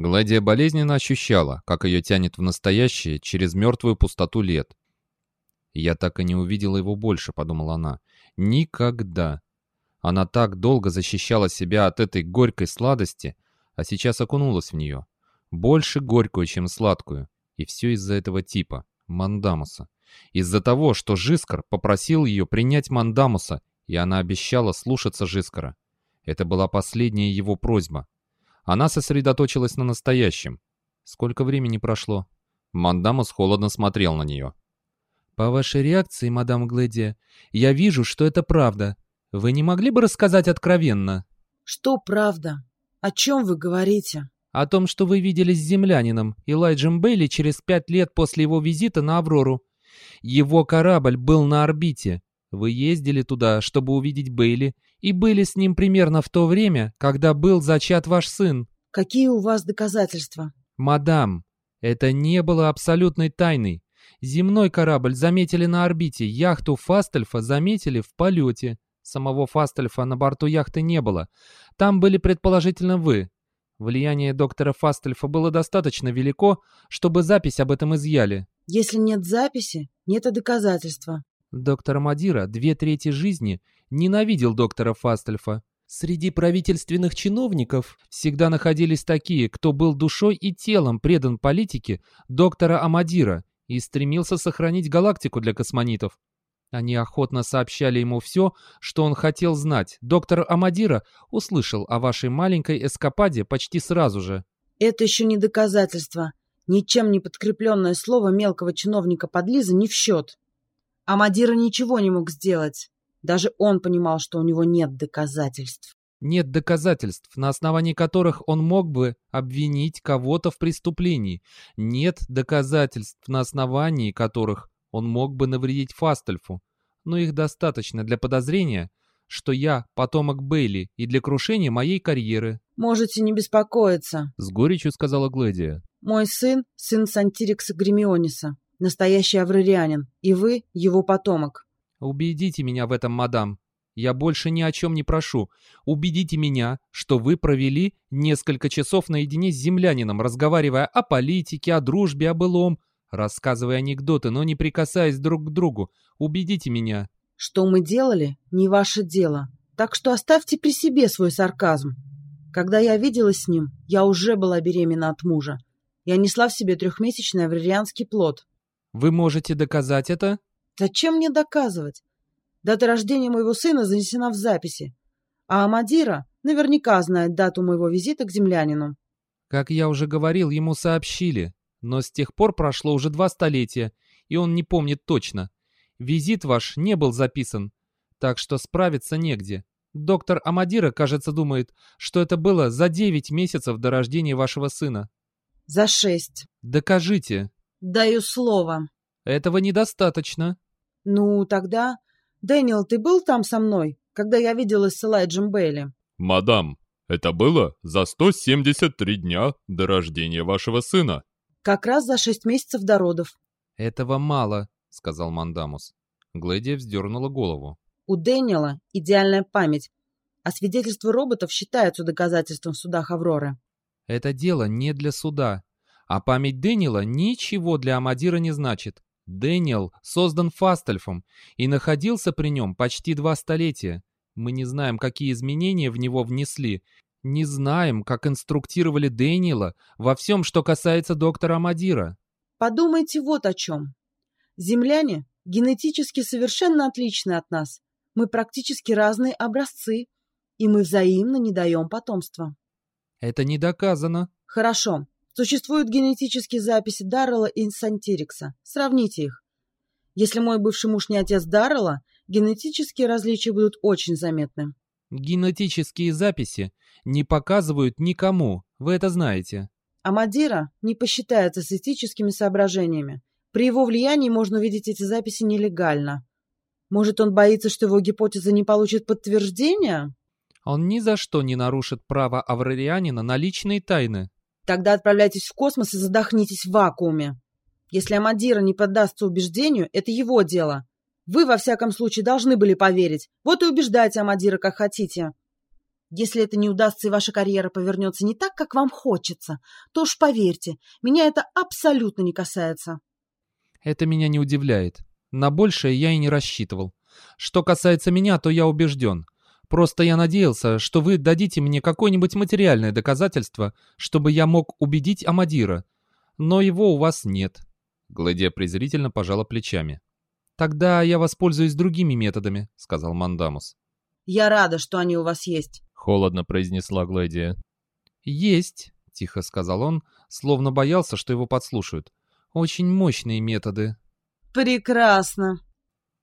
Гладия болезненно ощущала, как ее тянет в настоящее через мертвую пустоту лет. «Я так и не увидела его больше», — подумала она. «Никогда». Она так долго защищала себя от этой горькой сладости, а сейчас окунулась в нее. Больше горькую, чем сладкую. И все из-за этого типа, Мандамуса. Из-за того, что Жискар попросил ее принять Мандамуса, и она обещала слушаться Жискара. Это была последняя его просьба. Она сосредоточилась на настоящем. Сколько времени прошло? Мандамус холодно смотрел на нее. «По вашей реакции, мадам Глэдия, я вижу, что это правда. Вы не могли бы рассказать откровенно?» «Что правда? О чем вы говорите?» «О том, что вы виделись с землянином, Элайджем Бейли, через пять лет после его визита на Аврору. Его корабль был на орбите. Вы ездили туда, чтобы увидеть Бейли, и были с ним примерно в то время, когда был зачат ваш сын. Какие у вас доказательства? Мадам, это не было абсолютной тайной. Земной корабль заметили на орбите, яхту Фастельфа заметили в полете. Самого Фастельфа на борту яхты не было. Там были предположительно вы. Влияние доктора Фастельфа было достаточно велико, чтобы запись об этом изъяли. Если нет записи, нет и доказательства. Доктор Мадира две трети жизни ненавидел доктора Фастельфа. Среди правительственных чиновников всегда находились такие, кто был душой и телом предан политике доктора Амадира и стремился сохранить галактику для космонитов. Они охотно сообщали ему все, что он хотел знать. Доктор Амадира услышал о вашей маленькой эскападе почти сразу же. Это еще не доказательство. Ничем не подкрепленное слово мелкого чиновника подлиза не в счет. Амадира ничего не мог сделать. Даже он понимал, что у него нет доказательств. Нет доказательств, на основании которых он мог бы обвинить кого-то в преступлении. Нет доказательств, на основании которых он мог бы навредить Фастельфу. Но их достаточно для подозрения, что я потомок Бейли и для крушения моей карьеры. «Можете не беспокоиться», — с горечью сказала Глэдия. «Мой сын — сын Сантирикса Гремиониса, настоящий аврарианин, и вы — его потомок». «Убедите меня в этом, мадам. Я больше ни о чем не прошу. Убедите меня, что вы провели несколько часов наедине с землянином, разговаривая о политике, о дружбе, о былом, рассказывая анекдоты, но не прикасаясь друг к другу. Убедите меня». «Что мы делали, не ваше дело. Так что оставьте при себе свой сарказм. Когда я виделась с ним, я уже была беременна от мужа. Я несла в себе трехмесячный аврарианский плод». «Вы можете доказать это?» Зачем мне доказывать? Дата рождения моего сына занесена в записи, а Амадира наверняка знает дату моего визита к землянину. Как я уже говорил, ему сообщили, но с тех пор прошло уже два столетия, и он не помнит точно. Визит ваш не был записан, так что справиться негде. Доктор Амадира, кажется, думает, что это было за девять месяцев до рождения вашего сына. За шесть. Докажите. Даю слово. Этого недостаточно. «Ну, тогда... Дэниел, ты был там со мной, когда я виделась с Элайджем Бейли?» «Мадам, это было за 173 дня до рождения вашего сына». «Как раз за шесть месяцев до родов». «Этого мало», — сказал Мандамус. Глэдия вздернула голову. «У Дэниела идеальная память, а свидетельства роботов считаются доказательством в судах Авроры». «Это дело не для суда, а память Дэниела ничего для Амадира не значит. Дэниел создан Фастельфом и находился при нем почти два столетия. Мы не знаем, какие изменения в него внесли, не знаем, как инструктировали Дэниела во всем, что касается доктора Амадира. Подумайте вот о чем. Земляне генетически совершенно отличны от нас. Мы практически разные образцы, и мы взаимно не даем потомства. Это не доказано. Хорошо. Существуют генетические записи Даррелла и Сантирикса. Сравните их. Если мой бывший муж не отец Даррелла, генетические различия будут очень заметны. Генетические записи не показывают никому, вы это знаете. А Мадира не посчитается с этическими соображениями. При его влиянии можно увидеть эти записи нелегально. Может, он боится, что его гипотеза не получит подтверждения? Он ни за что не нарушит право аврарианина на личные тайны. Тогда отправляйтесь в космос и задохнитесь в вакууме. Если Амадира не поддастся убеждению, это его дело. Вы, во всяком случае, должны были поверить. Вот и убеждайте Амадира, как хотите. Если это не удастся и ваша карьера повернется не так, как вам хочется, то уж поверьте, меня это абсолютно не касается. Это меня не удивляет. На большее я и не рассчитывал. Что касается меня, то я убежден. Просто я надеялся, что вы дадите мне какое-нибудь материальное доказательство, чтобы я мог убедить Амадира. Но его у вас нет. Гладия презрительно пожала плечами. «Тогда я воспользуюсь другими методами», — сказал Мандамус. «Я рада, что они у вас есть», — холодно произнесла Гладия. «Есть», — тихо сказал он, словно боялся, что его подслушают. «Очень мощные методы». «Прекрасно.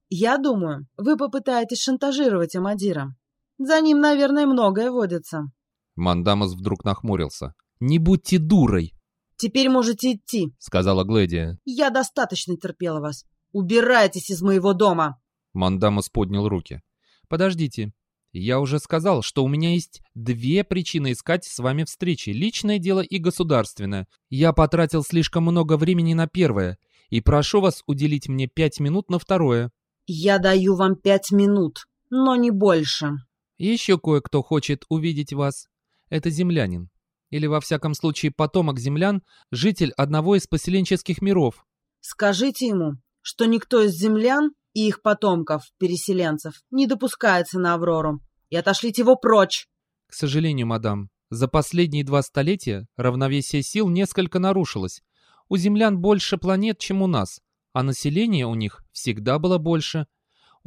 Я думаю, вы попытаетесь шантажировать Амадира. За ним, наверное, многое водится». Мандамус вдруг нахмурился. «Не будьте дурой!» «Теперь можете идти», — сказала Гледия. «Я достаточно терпела вас. Убирайтесь из моего дома!» Мандамус поднял руки. «Подождите. Я уже сказал, что у меня есть две причины искать с вами встречи. Личное дело и государственное. Я потратил слишком много времени на первое, и прошу вас уделить мне пять минут на второе». «Я даю вам пять минут, но не больше». «Еще кое-кто хочет увидеть вас. Это землянин или во всяком случае потомок землян, житель одного из поселенческих миров. Скажите ему, что никто из землян и их потомков, переселенцев, не допускается на Аврору, и отошлите его прочь. К сожалению, мадам, за последние два столетия равновесие сил несколько нарушилось. У землян больше планет, чем у нас, а население у них всегда было больше.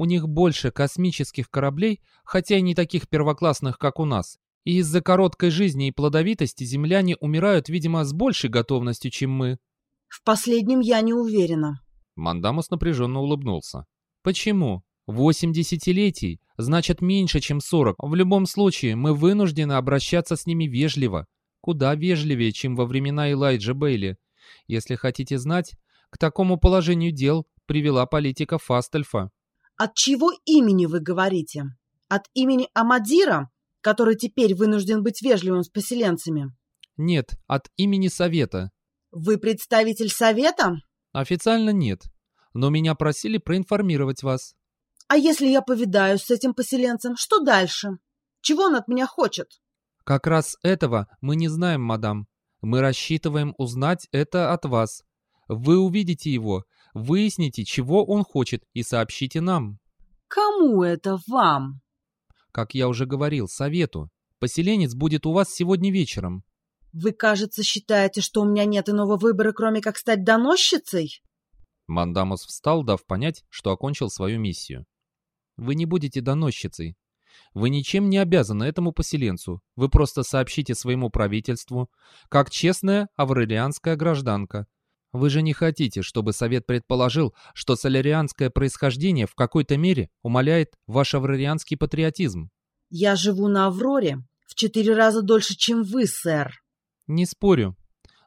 У них больше космических кораблей, хотя и не таких первоклассных, как у нас, и из-за короткой жизни и плодовитости земляне умирают, видимо, с большей готовностью, чем мы. В последнем я не уверена. Мандамус напряженно улыбнулся. Почему? Восемь десятилетий, значит меньше, чем сорок. В любом случае, мы вынуждены обращаться с ними вежливо. Куда вежливее, чем во времена Элайджа Бейли. Если хотите знать, к такому положению дел привела политика Фастельфа. От чего имени вы говорите? От имени Амадира? который теперь вынужден быть вежливым с поселенцами? Нет, от имени Совета. Вы представитель Совета? Официально нет, но меня просили проинформировать вас. А если я повидаюсь с этим поселенцем, что дальше? Чего он от меня хочет? Как раз этого мы не знаем, мадам. Мы рассчитываем узнать это от вас. Вы увидите его, выясните, чего он хочет, и сообщите нам. Кому это вам? Как я уже говорил, совету. Поселенец будет у вас сегодня вечером. Вы, кажется, считаете, что у меня нет иного выбора, кроме как стать доносчицей? Мандамус встал, дав понять, что окончил свою миссию. Вы не будете доносчицей. Вы ничем не обязаны этому поселенцу. Вы просто сообщите своему правительству, как честная аврелианская гражданка, вы же не хотите, чтобы Совет предположил, что солярианское происхождение в какой-то мере умаляет ваш аврарианский патриотизм? Я живу на Авроре в четыре раза дольше, чем вы, сэр. Не спорю.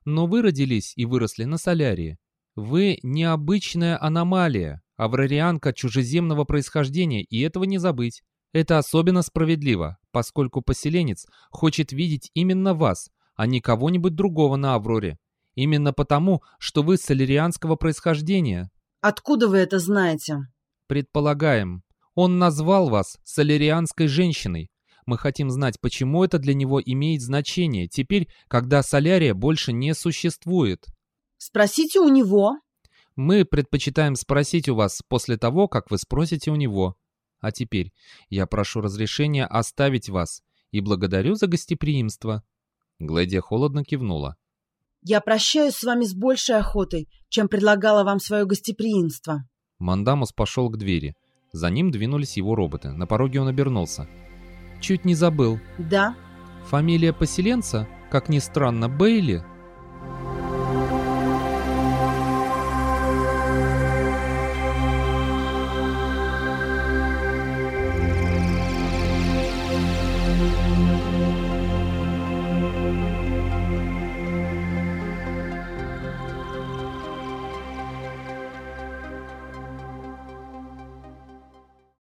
Но вы родились и выросли на Солярии. Вы необычная аномалия, аврарианка чужеземного происхождения, и этого не забыть. Это особенно справедливо, поскольку поселенец хочет видеть именно вас, а не кого-нибудь другого на Авроре. Именно потому, что вы солярианского происхождения. Откуда вы это знаете? Предполагаем. Он назвал вас солярианской женщиной. Мы хотим знать, почему это для него имеет значение теперь, когда солярия больше не существует. Спросите у него. Мы предпочитаем спросить у вас после того, как вы спросите у него. А теперь я прошу разрешения оставить вас и благодарю за гостеприимство. Глэдия холодно кивнула. Я прощаюсь с вами с большей охотой, чем предлагала вам свое гостеприимство. Мандамус пошел к двери. За ним двинулись его роботы. На пороге он обернулся. Чуть не забыл. Да? Фамилия поселенца, как ни странно, Бейли,